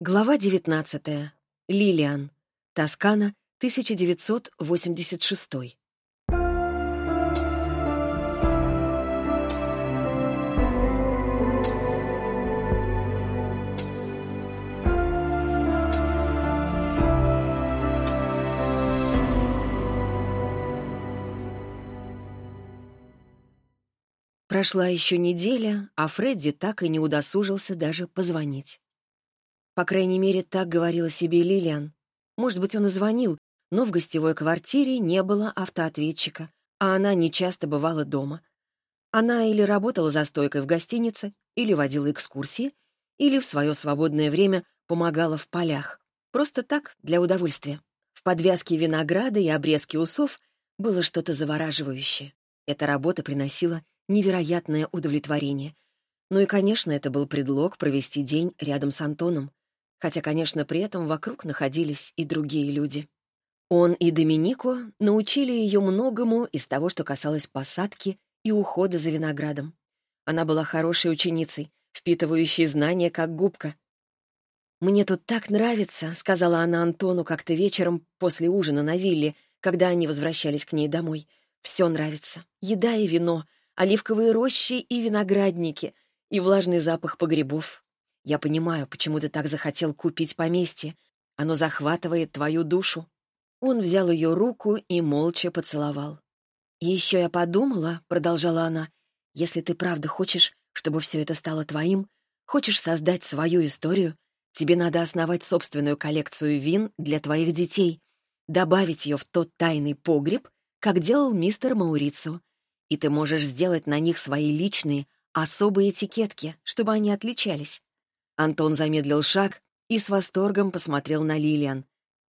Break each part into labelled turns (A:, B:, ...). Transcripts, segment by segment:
A: Глава 19. Лилиан. Тоскана, 1986. Прошла еще неделя, а Фредди так и не удосужился даже позвонить. По крайней мере, так говорила себе Лилиан. Может быть, он и звонил, но в гостевой квартире не было автоответчика, а она не часто бывала дома. Она или работала за стойкой в гостинице, или водила экскурсии, или в свое свободное время помогала в полях. Просто так, для удовольствия. В подвязке винограда и обрезке усов было что-то завораживающее. Эта работа приносила невероятное удовлетворение. Ну и, конечно, это был предлог провести день рядом с Антоном хотя, конечно, при этом вокруг находились и другие люди. Он и Доминико научили ее многому из того, что касалось посадки и ухода за виноградом. Она была хорошей ученицей, впитывающей знания как губка. «Мне тут так нравится», — сказала она Антону как-то вечером после ужина на вилле, когда они возвращались к ней домой. «Все нравится. Еда и вино, оливковые рощи и виноградники, и влажный запах погребов. Я понимаю, почему ты так захотел купить поместье. Оно захватывает твою душу». Он взял ее руку и молча поцеловал. «И еще я подумала», — продолжала она, «если ты правда хочешь, чтобы все это стало твоим, хочешь создать свою историю, тебе надо основать собственную коллекцию вин для твоих детей, добавить ее в тот тайный погреб, как делал мистер Маурицу, и ты можешь сделать на них свои личные, особые этикетки, чтобы они отличались. Антон замедлил шаг и с восторгом посмотрел на Лилиан.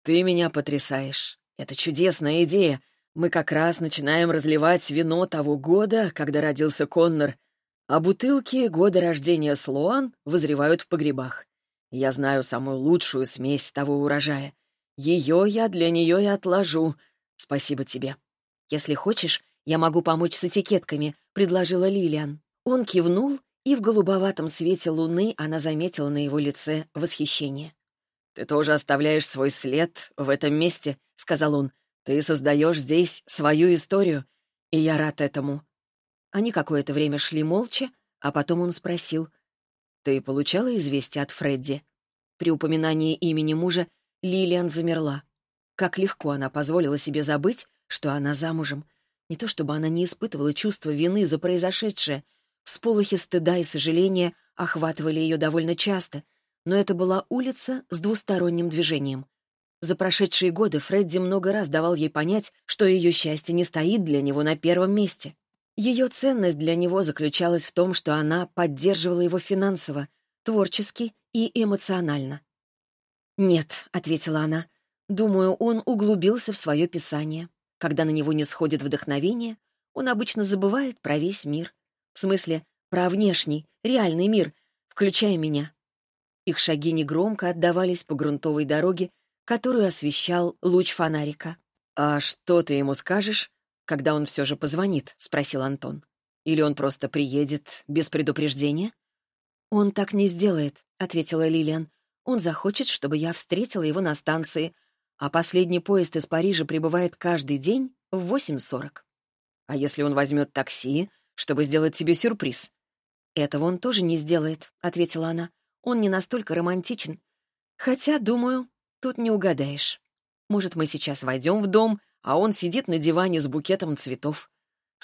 A: «Ты меня потрясаешь. Это чудесная идея. Мы как раз начинаем разливать вино того года, когда родился Коннор, а бутылки года рождения Слоан вызревают в погребах. Я знаю самую лучшую смесь того урожая. Ее я для нее и отложу. Спасибо тебе. Если хочешь, я могу помочь с этикетками», — предложила Лилиан. Он кивнул и в голубоватом свете луны она заметила на его лице восхищение. «Ты тоже оставляешь свой след в этом месте», — сказал он. «Ты создаешь здесь свою историю, и я рад этому». Они какое-то время шли молча, а потом он спросил. «Ты получала известие от Фредди?» При упоминании имени мужа Лилиан замерла. Как легко она позволила себе забыть, что она замужем. Не то чтобы она не испытывала чувства вины за произошедшее — Всполохи стыда и сожаления охватывали ее довольно часто, но это была улица с двусторонним движением. За прошедшие годы Фредди много раз давал ей понять, что ее счастье не стоит для него на первом месте. Ее ценность для него заключалась в том, что она поддерживала его финансово, творчески и эмоционально. «Нет», — ответила она, — «думаю, он углубился в свое писание. Когда на него не сходит вдохновение, он обычно забывает про весь мир. В смысле, про внешний, реальный мир, включая меня. Их шаги негромко отдавались по грунтовой дороге, которую освещал луч фонарика. «А что ты ему скажешь, когда он все же позвонит?» — спросил Антон. «Или он просто приедет без предупреждения?» «Он так не сделает», — ответила Лилиан. «Он захочет, чтобы я встретила его на станции, а последний поезд из Парижа прибывает каждый день в 8.40. А если он возьмет такси, чтобы сделать тебе сюрприз». «Этого он тоже не сделает», — ответила она. «Он не настолько романтичен. Хотя, думаю, тут не угадаешь. Может, мы сейчас войдем в дом, а он сидит на диване с букетом цветов.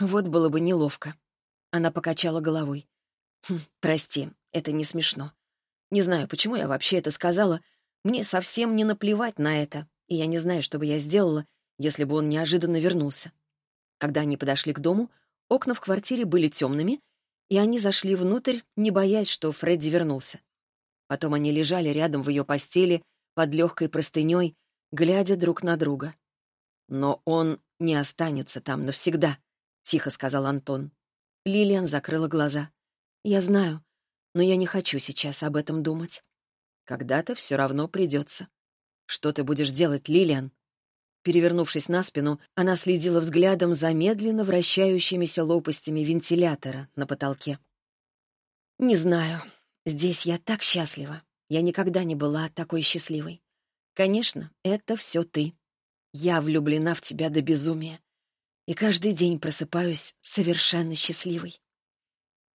A: Вот было бы неловко». Она покачала головой. «Хм, «Прости, это не смешно. Не знаю, почему я вообще это сказала. Мне совсем не наплевать на это, и я не знаю, что бы я сделала, если бы он неожиданно вернулся». Когда они подошли к дому, Окна в квартире были темными, и они зашли внутрь, не боясь, что Фредди вернулся. Потом они лежали рядом в ее постели, под легкой простыней, глядя друг на друга. «Но он не останется там навсегда», — тихо сказал Антон. Лилиан закрыла глаза. «Я знаю, но я не хочу сейчас об этом думать. Когда-то все равно придется. Что ты будешь делать, Лилиан?» Перевернувшись на спину, она следила взглядом за медленно вращающимися лопастями вентилятора на потолке. «Не знаю. Здесь я так счастлива. Я никогда не была такой счастливой. Конечно, это все ты. Я влюблена в тебя до безумия. И каждый день просыпаюсь совершенно счастливой.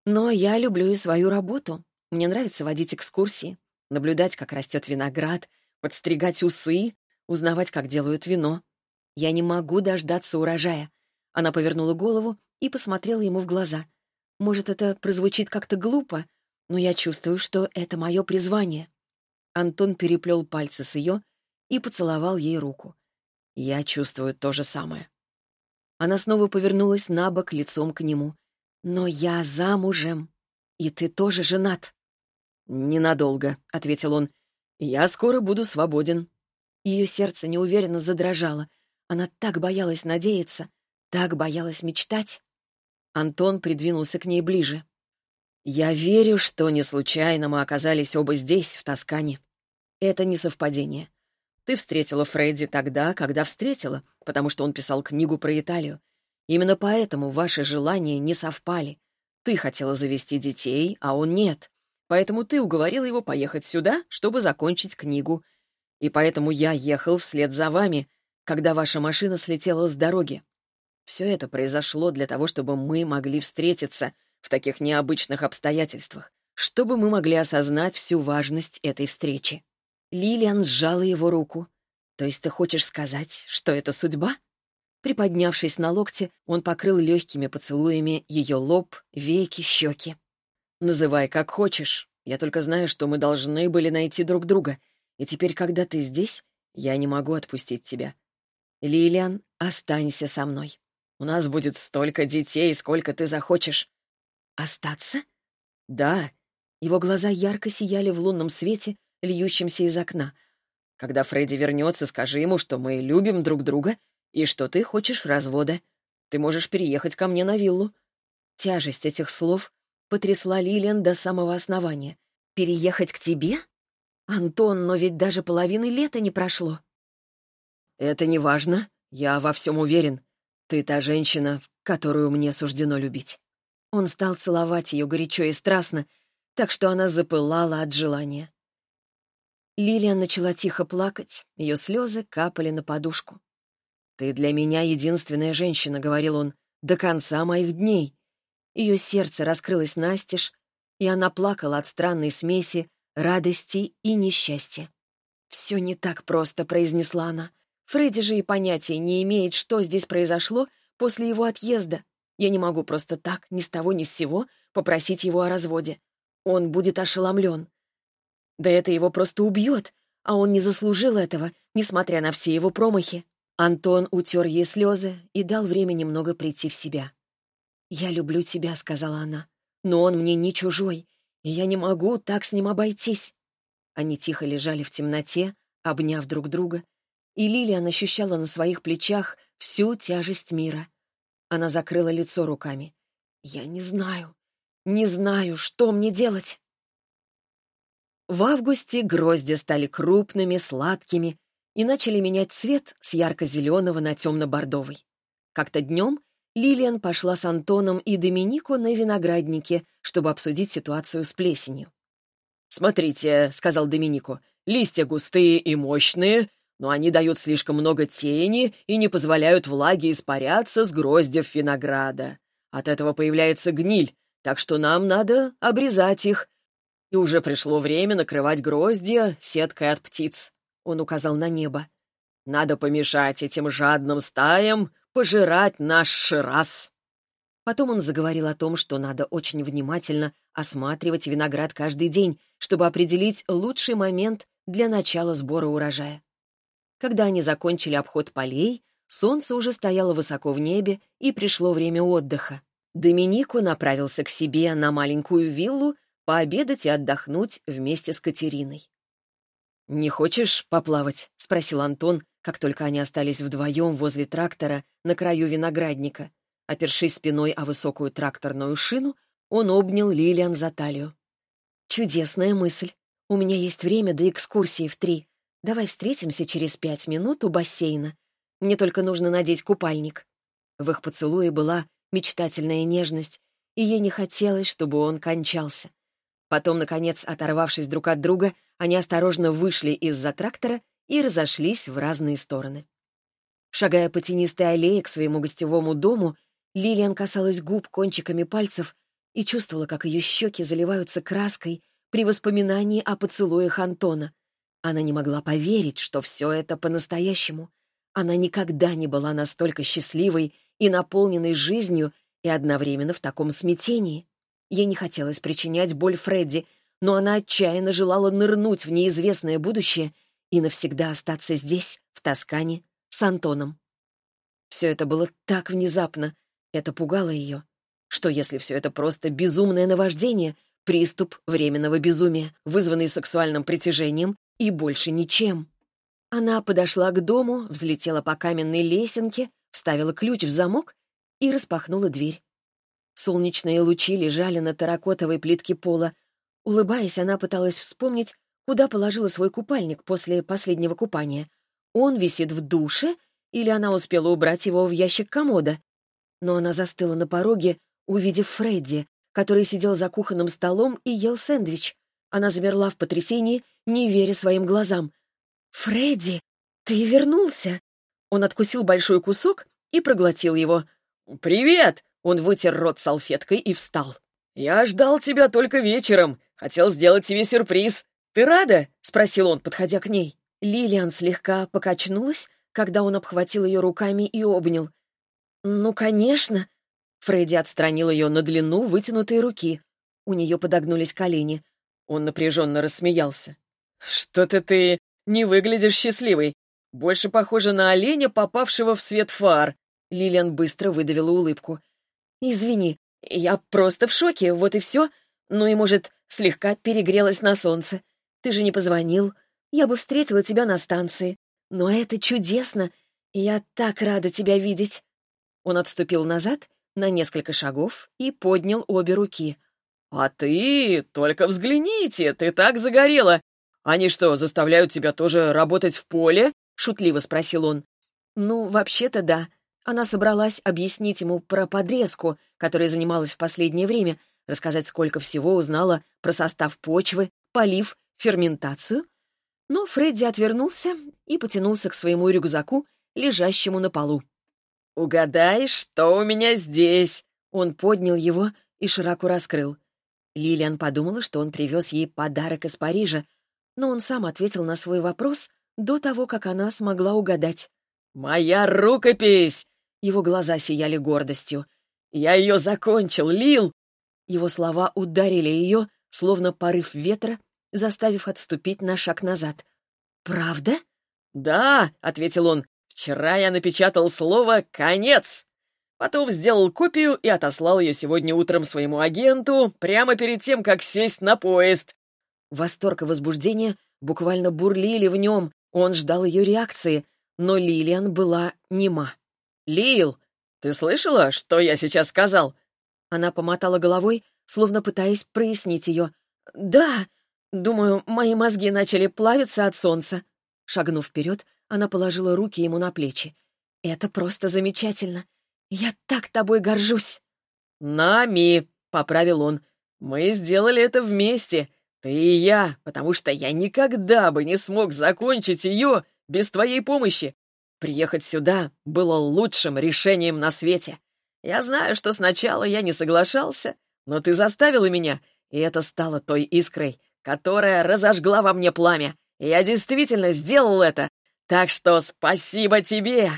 A: Но я люблю и свою работу. Мне нравится водить экскурсии, наблюдать, как растет виноград, подстригать усы, узнавать, как делают вино. Я не могу дождаться урожая. Она повернула голову и посмотрела ему в глаза. Может, это прозвучит как-то глупо, но я чувствую, что это мое призвание. Антон переплел пальцы с ее и поцеловал ей руку. Я чувствую то же самое. Она снова повернулась на бок лицом к нему. «Но я замужем, и ты тоже женат». «Ненадолго», — ответил он. «Я скоро буду свободен». Ее сердце неуверенно задрожало. Она так боялась надеяться, так боялась мечтать. Антон придвинулся к ней ближе. «Я верю, что не случайно мы оказались оба здесь, в Тоскане. Это не совпадение. Ты встретила Фредди тогда, когда встретила, потому что он писал книгу про Италию. Именно поэтому ваши желания не совпали. Ты хотела завести детей, а он нет. Поэтому ты уговорила его поехать сюда, чтобы закончить книгу. И поэтому я ехал вслед за вами, когда ваша машина слетела с дороги. Все это произошло для того, чтобы мы могли встретиться — в таких необычных обстоятельствах, чтобы мы могли осознать всю важность этой встречи. Лилиан сжала его руку. «То есть ты хочешь сказать, что это судьба?» Приподнявшись на локте, он покрыл легкими поцелуями ее лоб, веки, щеки. «Называй как хочешь. Я только знаю, что мы должны были найти друг друга. И теперь, когда ты здесь, я не могу отпустить тебя. Лилиан, останься со мной. У нас будет столько детей, сколько ты захочешь. «Остаться?» «Да». Его глаза ярко сияли в лунном свете, льющемся из окна. «Когда Фредди вернется, скажи ему, что мы любим друг друга и что ты хочешь развода. Ты можешь переехать ко мне на виллу». Тяжесть этих слов потрясла Лилиан до самого основания. «Переехать к тебе? Антон, но ведь даже половины лета не прошло». «Это не важно. Я во всем уверен. Ты та женщина, которую мне суждено любить». Он стал целовать ее горячо и страстно, так что она запылала от желания. Лилиан начала тихо плакать, ее слезы капали на подушку. «Ты для меня единственная женщина», — говорил он, — «до конца моих дней». Ее сердце раскрылось настежь, и она плакала от странной смеси радости и несчастья. «Все не так просто», — произнесла она. «Фредди же и понятия не имеет, что здесь произошло после его отъезда. Я не могу просто так, ни с того ни с сего, попросить его о разводе. Он будет ошеломлен. Да это его просто убьет, а он не заслужил этого, несмотря на все его промахи. Антон утер ей слезы и дал время немного прийти в себя. «Я люблю тебя», — сказала она, — «но он мне не чужой, и я не могу так с ним обойтись». Они тихо лежали в темноте, обняв друг друга, и Лилиан ощущала на своих плечах всю тяжесть мира — она закрыла лицо руками. «Я не знаю, не знаю, что мне делать». В августе грозди стали крупными, сладкими и начали менять цвет с ярко-зеленого на темно-бордовый. Как-то днем Лилиан пошла с Антоном и Доминико на винограднике, чтобы обсудить ситуацию с плесенью. «Смотрите», — сказал Доминико, — «листья густые и мощные, но они дают слишком много тени и не позволяют влаге испаряться с гроздев винограда. От этого появляется гниль, так что нам надо обрезать их. И уже пришло время накрывать гроздья сеткой от птиц. Он указал на небо. Надо помешать этим жадным стаям пожирать наш шираз. Потом он заговорил о том, что надо очень внимательно осматривать виноград каждый день, чтобы определить лучший момент для начала сбора урожая. Когда они закончили обход полей, солнце уже стояло высоко в небе, и пришло время отдыха. Доминико направился к себе на маленькую виллу пообедать и отдохнуть вместе с Катериной. «Не хочешь поплавать?» — спросил Антон, как только они остались вдвоем возле трактора на краю виноградника. Опершись спиной о высокую тракторную шину, он обнял Лилиан за талию. «Чудесная мысль. У меня есть время до экскурсии в три. Давай встретимся через пять минут у бассейна. Мне только нужно надеть купальник». В их поцелуе была мечтательная нежность, и ей не хотелось, чтобы он кончался. Потом, наконец, оторвавшись друг от друга, Они осторожно вышли из-за трактора и разошлись в разные стороны. Шагая по тенистой аллее к своему гостевому дому, Лилиан касалась губ кончиками пальцев и чувствовала, как ее щеки заливаются краской при воспоминании о поцелуях Антона. Она не могла поверить, что все это по-настоящему. Она никогда не была настолько счастливой и наполненной жизнью и одновременно в таком смятении. Ей не хотелось причинять боль Фредди, но она отчаянно желала нырнуть в неизвестное будущее и навсегда остаться здесь, в Тоскане, с Антоном. Все это было так внезапно, это пугало ее. Что если все это просто безумное наваждение, приступ временного безумия, вызванный сексуальным притяжением и больше ничем? Она подошла к дому, взлетела по каменной лесенке, вставила ключ в замок и распахнула дверь. Солнечные лучи лежали на терракотовой плитке пола. Улыбаясь, она пыталась вспомнить, куда положила свой купальник после последнего купания. Он висит в душе, или она успела убрать его в ящик комода? Но она застыла на пороге, увидев Фредди, который сидел за кухонным столом и ел сэндвич. Она замерла в потрясении, не веря своим глазам. «Фредди, ты вернулся!» Он откусил большой кусок и проглотил его.
B: «Привет!»
A: Он вытер рот салфеткой и встал.
B: «Я ждал тебя только вечером. Хотел сделать тебе сюрприз. Ты рада?» — спросил он, подходя к ней.
A: Лилиан слегка покачнулась, когда он обхватил ее руками и обнял. «Ну, конечно!» Фредди отстранил ее на длину вытянутой руки. У нее подогнулись колени.
B: Он напряженно рассмеялся. «Что-то ты не выглядишь счастливой. Больше похоже на оленя, попавшего в свет фар».
A: Лилиан быстро выдавила улыбку. «Извини, я просто в шоке, вот и все. Ну и, может, слегка перегрелась на солнце. Ты же не позвонил. Я бы встретила тебя на станции. Но это чудесно. Я так рада тебя видеть». Он отступил назад на несколько шагов и поднял обе руки.
B: «А ты только взгляните, ты так загорела! Они что, заставляют тебя тоже работать в поле?» — шутливо спросил он.
A: «Ну, вообще-то да. Она собралась объяснить ему про подрезку, которой занималась в последнее время, рассказать, сколько всего узнала про состав почвы, полив, ферментацию. Но Фредди отвернулся и потянулся к своему рюкзаку, лежащему на полу.
B: «Угадай, что у меня здесь?»
A: Он поднял его и широко раскрыл. Лилиан подумала, что он привез ей подарок из Парижа, но он сам ответил на свой вопрос до того, как она смогла угадать.
B: «Моя рукопись!
A: Его глаза сияли гордостью.
B: «Я ее закончил, Лил!»
A: Его слова ударили ее, словно порыв ветра, заставив отступить на шаг назад. «Правда?»
B: «Да», — ответил он, — «вчера я напечатал слово «конец». Потом сделал копию и отослал ее сегодня утром своему агенту прямо перед тем, как сесть на поезд».
A: Восторг и возбуждение буквально бурлили в нем, он ждал ее реакции, но Лилиан была нема.
B: «Лил, ты слышала, что я сейчас сказал?»
A: Она помотала головой, словно пытаясь прояснить ее. «Да, думаю, мои мозги начали плавиться от солнца». Шагнув вперед, она положила руки ему на плечи. «Это просто замечательно. Я так тобой горжусь».
B: «Нами», — поправил он. «Мы сделали это вместе, ты и я, потому что я никогда бы не смог закончить ее без твоей помощи. Приехать сюда было лучшим решением на свете. Я знаю, что сначала я не соглашался, но ты заставила меня, и это стало той искрой, которая разожгла во мне пламя. Я действительно сделал это. Так что спасибо тебе!»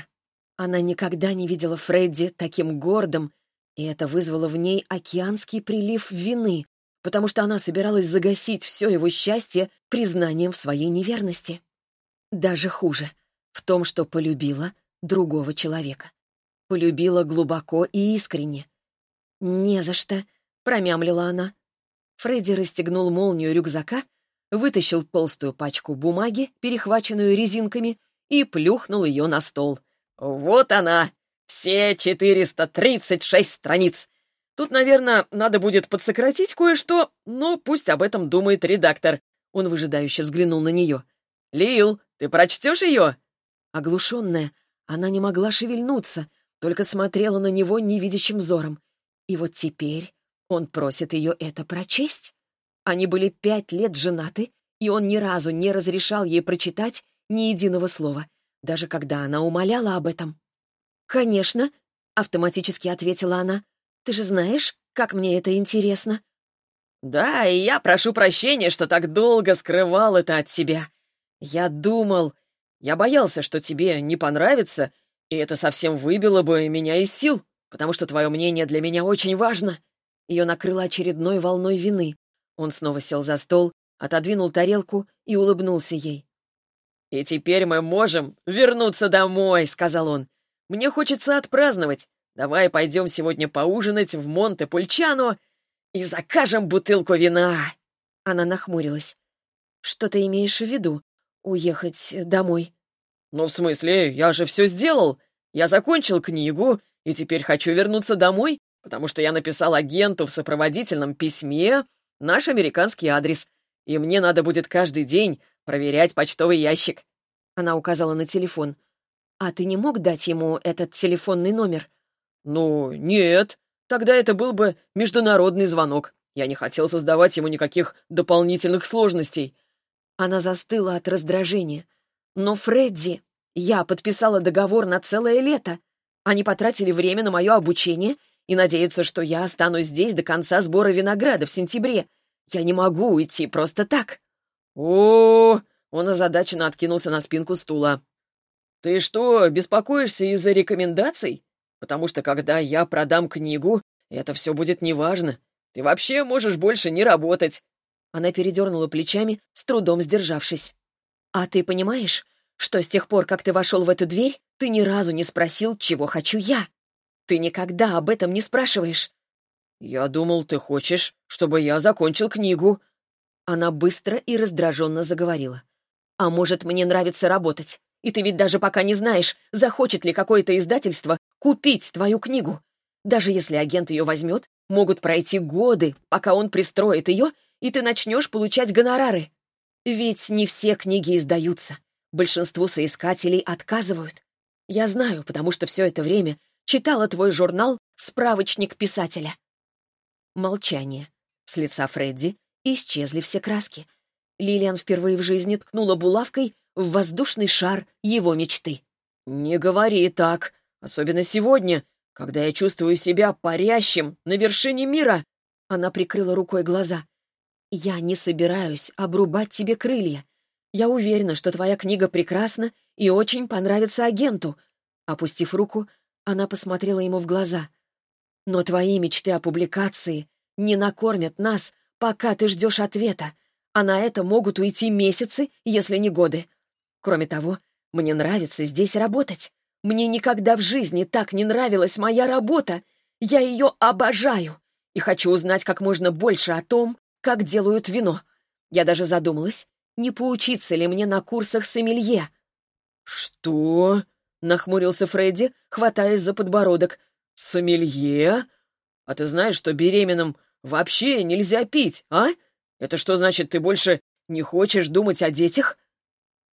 A: Она никогда не видела Фредди таким гордым, и это вызвало в ней океанский прилив вины, потому что она собиралась загасить все его счастье признанием в своей неверности. Даже хуже в том, что полюбила другого человека. Полюбила глубоко и искренне. «Не за что», — промямлила она. Фредди расстегнул молнию рюкзака, вытащил толстую пачку бумаги, перехваченную резинками, и плюхнул ее на стол.
B: «Вот она! Все 436 страниц! Тут, наверное, надо будет подсократить кое-что, но пусть об этом думает редактор». Он выжидающе взглянул на нее. «Лил, ты прочтешь ее?»
A: Оглушенная, она не могла шевельнуться, только смотрела на него невидящим взором. И вот теперь он просит ее это прочесть? Они были пять лет женаты и он ни разу не разрешал ей прочитать ни единого слова, даже когда она умоляла об этом. «Конечно», — автоматически ответила она. «Ты же знаешь, как мне это интересно».
B: «Да, и я прошу прощения, что так долго скрывал это от тебя. Я думал... Я боялся, что тебе не понравится, и это совсем выбило бы меня из сил, потому что твое мнение для меня очень важно».
A: Ее накрыло очередной волной вины. Он снова сел за стол, отодвинул тарелку и улыбнулся ей.
B: «И теперь мы можем вернуться домой», — сказал он. «Мне хочется отпраздновать. Давай пойдем сегодня поужинать в Монте-Пульчано и закажем бутылку вина».
A: Она нахмурилась. «Что ты имеешь в виду? Уехать домой?»
B: «Ну, в смысле, я же все сделал. Я закончил книгу, и теперь хочу вернуться домой, потому что я написал агенту в сопроводительном письме наш американский адрес, и мне надо будет каждый день проверять почтовый ящик».
A: Она указала на телефон. «А ты не мог дать ему этот телефонный номер?»
B: «Ну, нет. Тогда это был бы международный звонок. Я не хотел создавать ему никаких дополнительных сложностей».
A: Она застыла от раздражения. «Но, Фредди, я подписала договор на целое лето. Они потратили время на мое обучение и надеются, что я останусь здесь до конца сбора винограда в сентябре. Я не могу уйти просто так».
B: О, -о, -о он озадаченно откинулся на спинку стула. «Ты что, беспокоишься из-за рекомендаций? Потому что когда я продам книгу, это все будет неважно. Ты вообще можешь больше не работать».
A: Она передернула плечами, с трудом сдержавшись. «А ты понимаешь, что с тех пор, как ты вошел в эту дверь, ты ни разу не спросил, чего хочу я? Ты никогда об этом не спрашиваешь».
B: «Я думал, ты хочешь, чтобы я закончил книгу».
A: Она быстро и раздраженно заговорила. «А может, мне нравится работать? И ты ведь даже пока не знаешь, захочет ли какое-то издательство купить твою книгу. Даже если агент ее возьмет, могут пройти годы, пока он пристроит ее, и ты начнешь получать гонорары. Ведь не все книги издаются. Большинству соискателей отказывают. Я знаю, потому что все это время читала твой журнал «Справочник писателя». Молчание. С лица Фредди исчезли все краски. Лилиан впервые в жизни ткнула булавкой в воздушный шар его мечты.
B: «Не говори так, особенно сегодня, когда я чувствую себя парящим на вершине мира».
A: Она прикрыла рукой глаза. «Я не собираюсь обрубать тебе крылья. Я уверена, что твоя книга прекрасна и очень понравится агенту». Опустив руку, она посмотрела ему в глаза. «Но твои мечты о публикации не накормят нас, пока ты ждешь ответа, а на это могут уйти месяцы, если не годы. Кроме того, мне нравится здесь работать. Мне никогда в жизни так не нравилась моя работа. Я ее обожаю и хочу узнать как можно больше о том, как делают вино. Я даже задумалась, не поучиться ли мне на курсах сомелье.
B: «Что?» — нахмурился Фредди, хватаясь за подбородок. «Сомелье? А ты знаешь, что беременным вообще нельзя пить, а? Это что значит, ты больше не хочешь думать о детях?»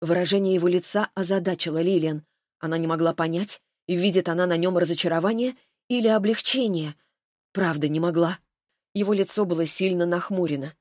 A: Выражение его лица озадачило Лилиан. Она не могла понять, видит она на нем разочарование или облегчение. Правда, не могла. Его лицо было сильно нахмурено.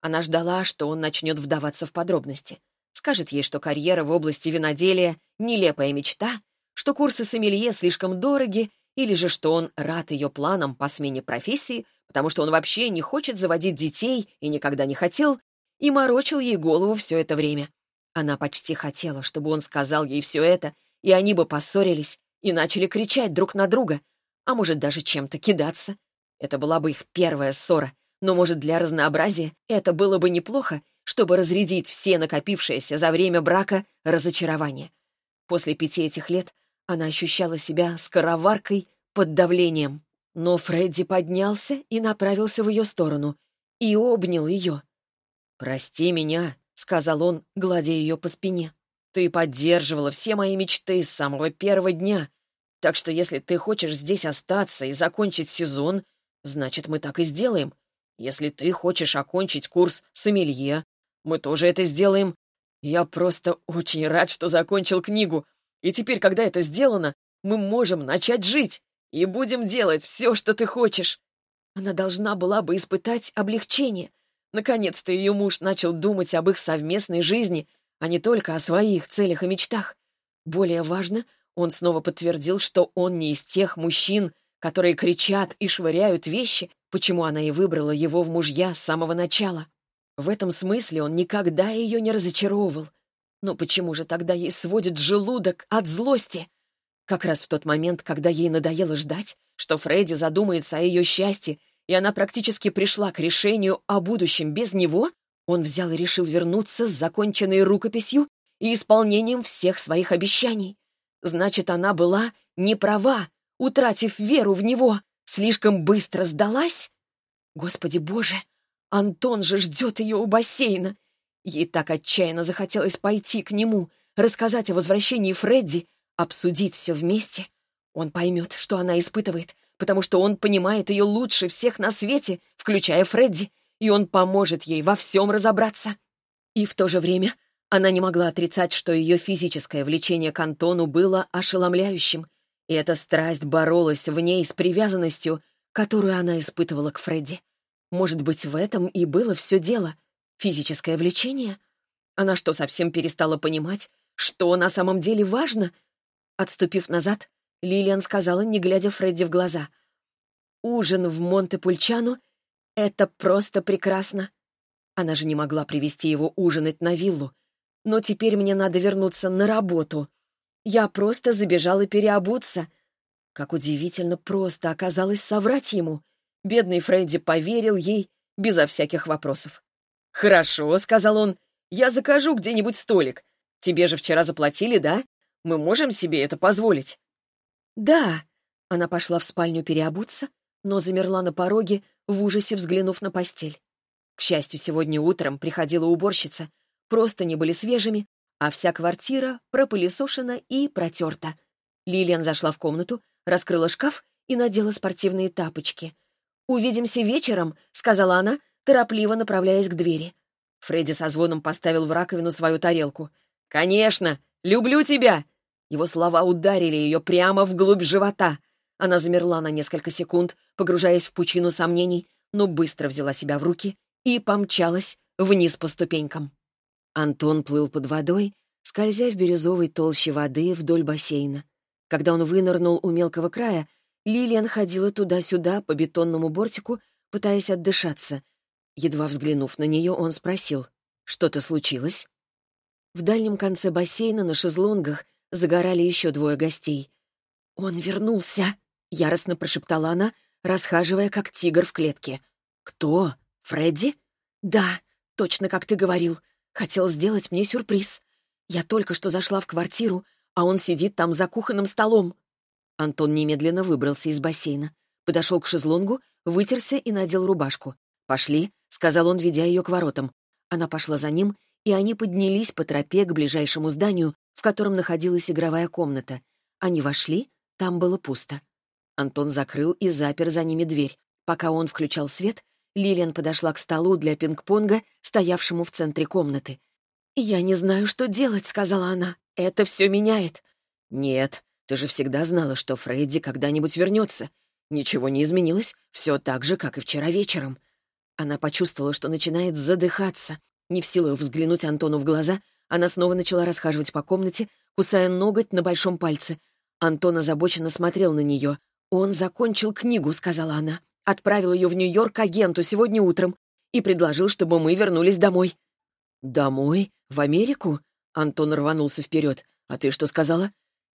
A: Она ждала, что он начнет вдаваться в подробности. Скажет ей, что карьера в области виноделия — нелепая мечта, что курсы сомелье слишком дороги, или же что он рад ее планам по смене профессии, потому что он вообще не хочет заводить детей и никогда не хотел, и морочил ей голову все это время. Она почти хотела, чтобы он сказал ей все это, и они бы поссорились и начали кричать друг на друга, а может даже чем-то кидаться. Это была бы их первая ссора, но, может, для разнообразия это было бы неплохо, чтобы разрядить все накопившиеся за время брака разочарования. После пяти этих лет она ощущала себя скороваркой под давлением. Но Фредди поднялся и направился в ее сторону и обнял ее. «Прости меня», — сказал он, гладя ее по спине. «Ты поддерживала все мои мечты с самого первого дня, так что если ты хочешь здесь остаться и закончить сезон, значит, мы так и сделаем. Если ты хочешь окончить курс сомелье, мы тоже это сделаем. Я просто очень рад, что закончил книгу. И теперь, когда это сделано, мы можем начать жить и будем делать все, что ты хочешь. Она должна была бы испытать облегчение, Наконец-то ее муж начал думать об их совместной жизни, а не только о своих целях и мечтах. Более важно, он снова подтвердил, что он не из тех мужчин, которые кричат и швыряют вещи, почему она и выбрала его в мужья с самого начала. В этом смысле он никогда ее не разочаровывал. Но почему же тогда ей сводит желудок от злости? Как раз в тот момент, когда ей надоело ждать, что Фредди задумается о ее счастье, и она практически пришла к решению о будущем без него, он взял и решил вернуться с законченной рукописью и исполнением всех своих обещаний. Значит, она была не права, утратив веру в него, слишком быстро сдалась? Господи боже, Антон же ждет ее у бассейна. Ей так отчаянно захотелось пойти к нему, рассказать о возвращении Фредди, обсудить все вместе. Он поймет, что она испытывает, потому что он понимает ее лучше всех на свете, включая Фредди, и он поможет ей во всем разобраться. И в то же время она не могла отрицать, что ее физическое влечение к Антону было ошеломляющим, и эта страсть боролась в ней с привязанностью, которую она испытывала к Фредди. Может быть, в этом и было все дело. Физическое влечение? Она что, совсем перестала понимать, что на самом деле важно? Отступив назад, Лилиан сказала, не глядя Фредди в глаза. «Ужин в Монте-Пульчану — это просто прекрасно. Она же не могла привести его ужинать на виллу. Но теперь мне надо вернуться на работу. Я просто забежала переобуться. Как удивительно просто оказалось соврать ему. Бедный Фредди поверил ей безо всяких вопросов. «Хорошо», — сказал он, — «я закажу где-нибудь столик. Тебе же вчера заплатили, да? Мы можем себе это позволить?» «Да». Она пошла в спальню переобуться, но замерла на пороге, в ужасе взглянув на постель. К счастью, сегодня утром приходила уборщица. Просто не были свежими, а вся квартира пропылесошена и протерта. Лилиан зашла в комнату, раскрыла шкаф и надела спортивные тапочки. «Увидимся вечером», — сказала она, торопливо направляясь к двери. Фредди со звоном поставил в раковину свою тарелку. «Конечно! Люблю тебя!» Его слова ударили ее прямо вглубь живота. Она замерла на несколько секунд, погружаясь в пучину сомнений, но быстро взяла себя в руки и помчалась вниз по ступенькам. Антон плыл под водой, скользя в бирюзовой толще воды вдоль бассейна. Когда он вынырнул у мелкого края, Лилиан ходила туда-сюда по бетонному бортику, пытаясь отдышаться. Едва взглянув на нее, он спросил, «Что-то случилось?» В дальнем конце бассейна на шезлонгах загорали еще двое гостей. «Он вернулся!» — яростно прошептала она, расхаживая, как тигр в клетке. «Кто? Фредди?» «Да, точно как ты говорил. Хотел сделать мне сюрприз. Я только что зашла в квартиру, а он сидит там за кухонным столом. Антон немедленно выбрался из бассейна, подошел к шезлонгу, вытерся и надел рубашку. «Пошли», — сказал он, ведя ее к воротам. Она пошла за ним, и они поднялись по тропе к ближайшему зданию, в котором находилась игровая комната. Они вошли, там было пусто. Антон закрыл и запер за ними дверь. Пока он включал свет, Лилиан подошла к столу для пинг-понга, стоявшему в центре комнаты. «Я не знаю, что делать», — сказала она. «Это все меняет». «Нет, ты же всегда знала, что Фредди когда-нибудь вернется. Ничего не изменилось, все так же, как и вчера вечером». Она почувствовала, что начинает задыхаться. Не в силах взглянуть Антону в глаза, она снова начала расхаживать по комнате, кусая ноготь на большом пальце. Антон озабоченно смотрел на нее. «Он закончил книгу», — сказала она отправил ее в Нью-Йорк агенту сегодня утром и предложил, чтобы мы вернулись домой». «Домой? В Америку?» Антон рванулся вперед. «А ты что сказала?»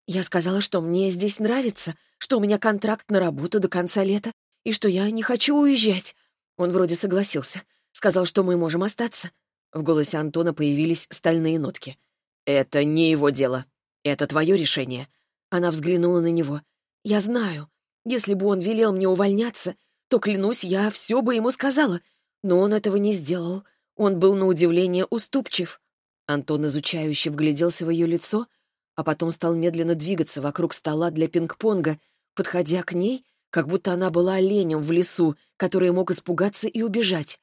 A: «Я сказала, что мне здесь нравится, что у меня контракт на работу до конца лета и что я не хочу уезжать». Он вроде согласился. Сказал, что мы можем остаться. В голосе Антона появились стальные нотки. «Это не его дело. Это твое решение». Она взглянула на него. «Я знаю. Если бы он велел мне увольняться, то, клянусь, я все бы ему сказала. Но он этого не сделал. Он был, на удивление, уступчив. Антон изучающе вгляделся в ее лицо, а потом стал медленно двигаться вокруг стола для пинг-понга, подходя к ней, как будто она была оленем в лесу, который мог испугаться и убежать.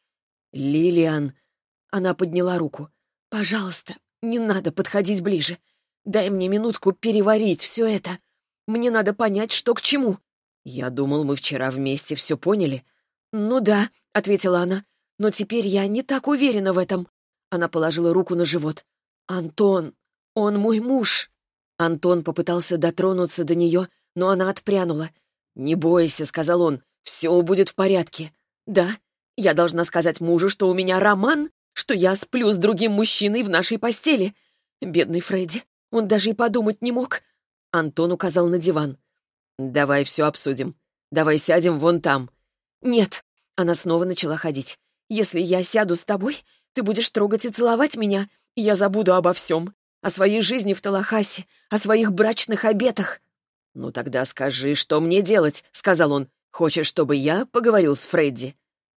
A: «Лилиан!» Она подняла руку. «Пожалуйста, не надо подходить ближе. Дай мне минутку переварить все это. Мне надо понять, что к чему». «Я думал, мы вчера вместе все поняли». «Ну да», — ответила она. но теперь я не так уверена в этом. Она положила руку на живот. «Антон, он мой муж!» Антон попытался дотронуться до нее, но она отпрянула. «Не бойся», — сказал он, — «все будет в порядке». «Да, я должна сказать мужу, что у меня роман, что я сплю с другим мужчиной в нашей постели. Бедный Фредди, он даже и подумать не мог». Антон указал на диван. «Давай все обсудим. Давай сядем вон там». «Нет». Она снова начала ходить. «Если я сяду с тобой, ты будешь трогать и целовать меня, и я забуду обо всем. О своей жизни в Талахасе, о своих брачных обетах». «Ну тогда скажи, что мне делать?» — сказал он. «Хочешь, чтобы я поговорил с Фредди?»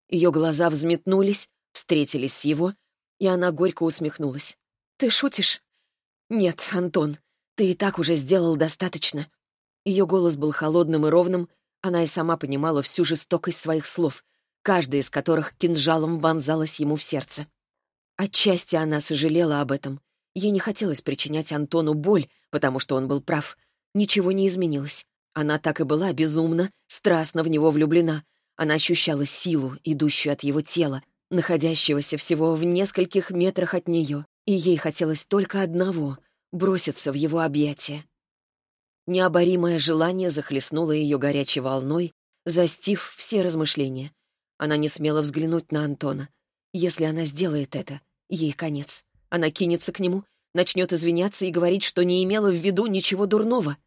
A: Ее глаза взметнулись, встретились с его, и она горько усмехнулась. «Ты шутишь?» «Нет, Антон, ты и так уже сделал достаточно». Ее голос был холодным и ровным, она и сама понимала всю жестокость своих слов, каждая из которых кинжалом вонзалась ему в сердце. Отчасти она сожалела об этом. Ей не хотелось причинять Антону боль, потому что он был прав. Ничего не изменилось. Она так и была безумно, страстно в него влюблена. Она ощущала силу, идущую от его тела, находящегося всего в нескольких метрах от нее, и ей хотелось только одного — броситься в его объятия. Необоримое желание захлестнуло ее горячей волной, застив все размышления. Она не смела взглянуть на Антона. Если она сделает это, ей конец. Она кинется к нему, начнет извиняться и говорить, что не имела в виду ничего дурного.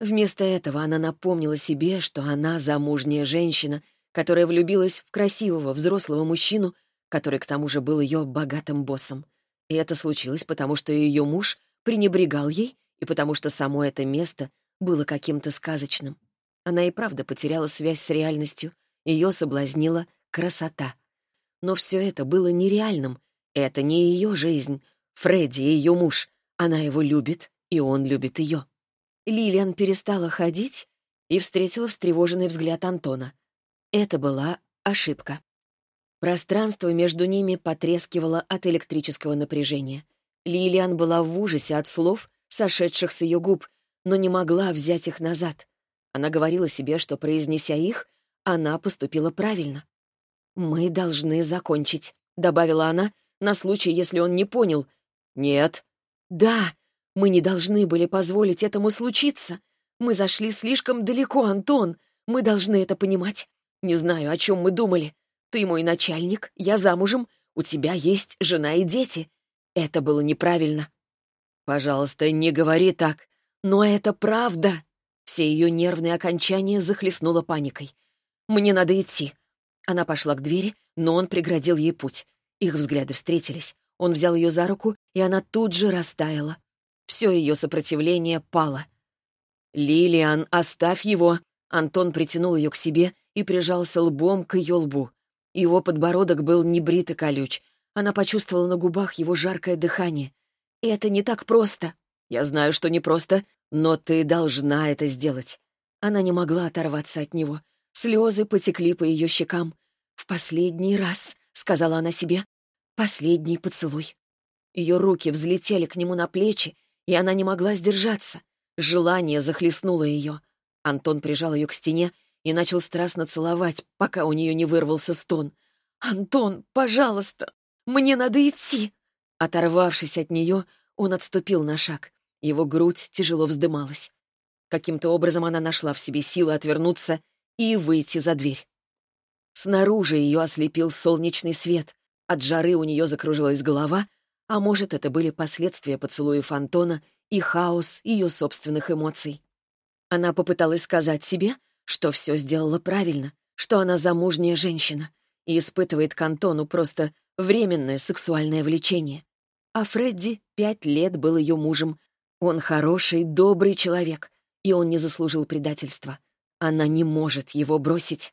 A: Вместо этого она напомнила себе, что она замужняя женщина, которая влюбилась в красивого взрослого мужчину, который к тому же был ее богатым боссом. И это случилось потому, что ее муж пренебрегал ей и потому что само это место было каким-то сказочным. Она и правда потеряла связь с реальностью, ее соблазнила красота. Но все это было нереальным. Это не ее жизнь. Фредди — ее муж. Она его любит, и он любит ее. Лилиан перестала ходить и встретила встревоженный взгляд Антона. Это была ошибка. Пространство между ними потрескивало от электрического напряжения. Лилиан была в ужасе от слов, сошедших с ее губ, но не могла взять их назад. Она говорила себе, что, произнеся их, она поступила правильно. «Мы должны закончить», — добавила она, на случай, если он не понял. «Нет». «Да, мы не должны были позволить этому случиться. Мы зашли слишком далеко, Антон. Мы должны это понимать. Не знаю, о чем мы думали. Ты мой начальник, я замужем, у тебя есть жена и дети. Это было неправильно. Пожалуйста, не говори так. Но это правда. Все ее нервные окончания захлестнуло паникой. Мне надо идти. Она пошла к двери, но он преградил ей путь. Их взгляды встретились. Он взял ее за руку, и она тут же растаяла. Все ее сопротивление пало. «Лилиан, оставь его!» Антон притянул ее к себе и прижался лбом к ее лбу. Его подбородок был небрит и колюч. Она почувствовала на губах его жаркое дыхание. И это не так просто. Я знаю, что не просто, но ты должна это сделать. Она не могла оторваться от него. Слезы потекли по ее щекам. «В последний раз», — сказала она себе, — «последний поцелуй». Ее руки взлетели к нему на плечи, и она не могла сдержаться. Желание захлестнуло ее. Антон прижал ее к стене и начал страстно целовать, пока у нее не вырвался стон. «Антон, пожалуйста, мне надо идти!» Оторвавшись от нее, он отступил на шаг. Его грудь тяжело вздымалась. Каким-то образом она нашла в себе силы отвернуться и выйти за дверь. Снаружи ее ослепил солнечный свет. От жары у нее закружилась голова, а может, это были последствия поцелуев Антона и хаос ее собственных эмоций. Она попыталась сказать себе, что все сделала правильно, что она замужняя женщина и испытывает к Антону просто временное сексуальное влечение. А Фредди пять лет был ее мужем. Он хороший, добрый человек, и он не заслужил предательства. Она не может его бросить.